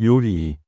요리,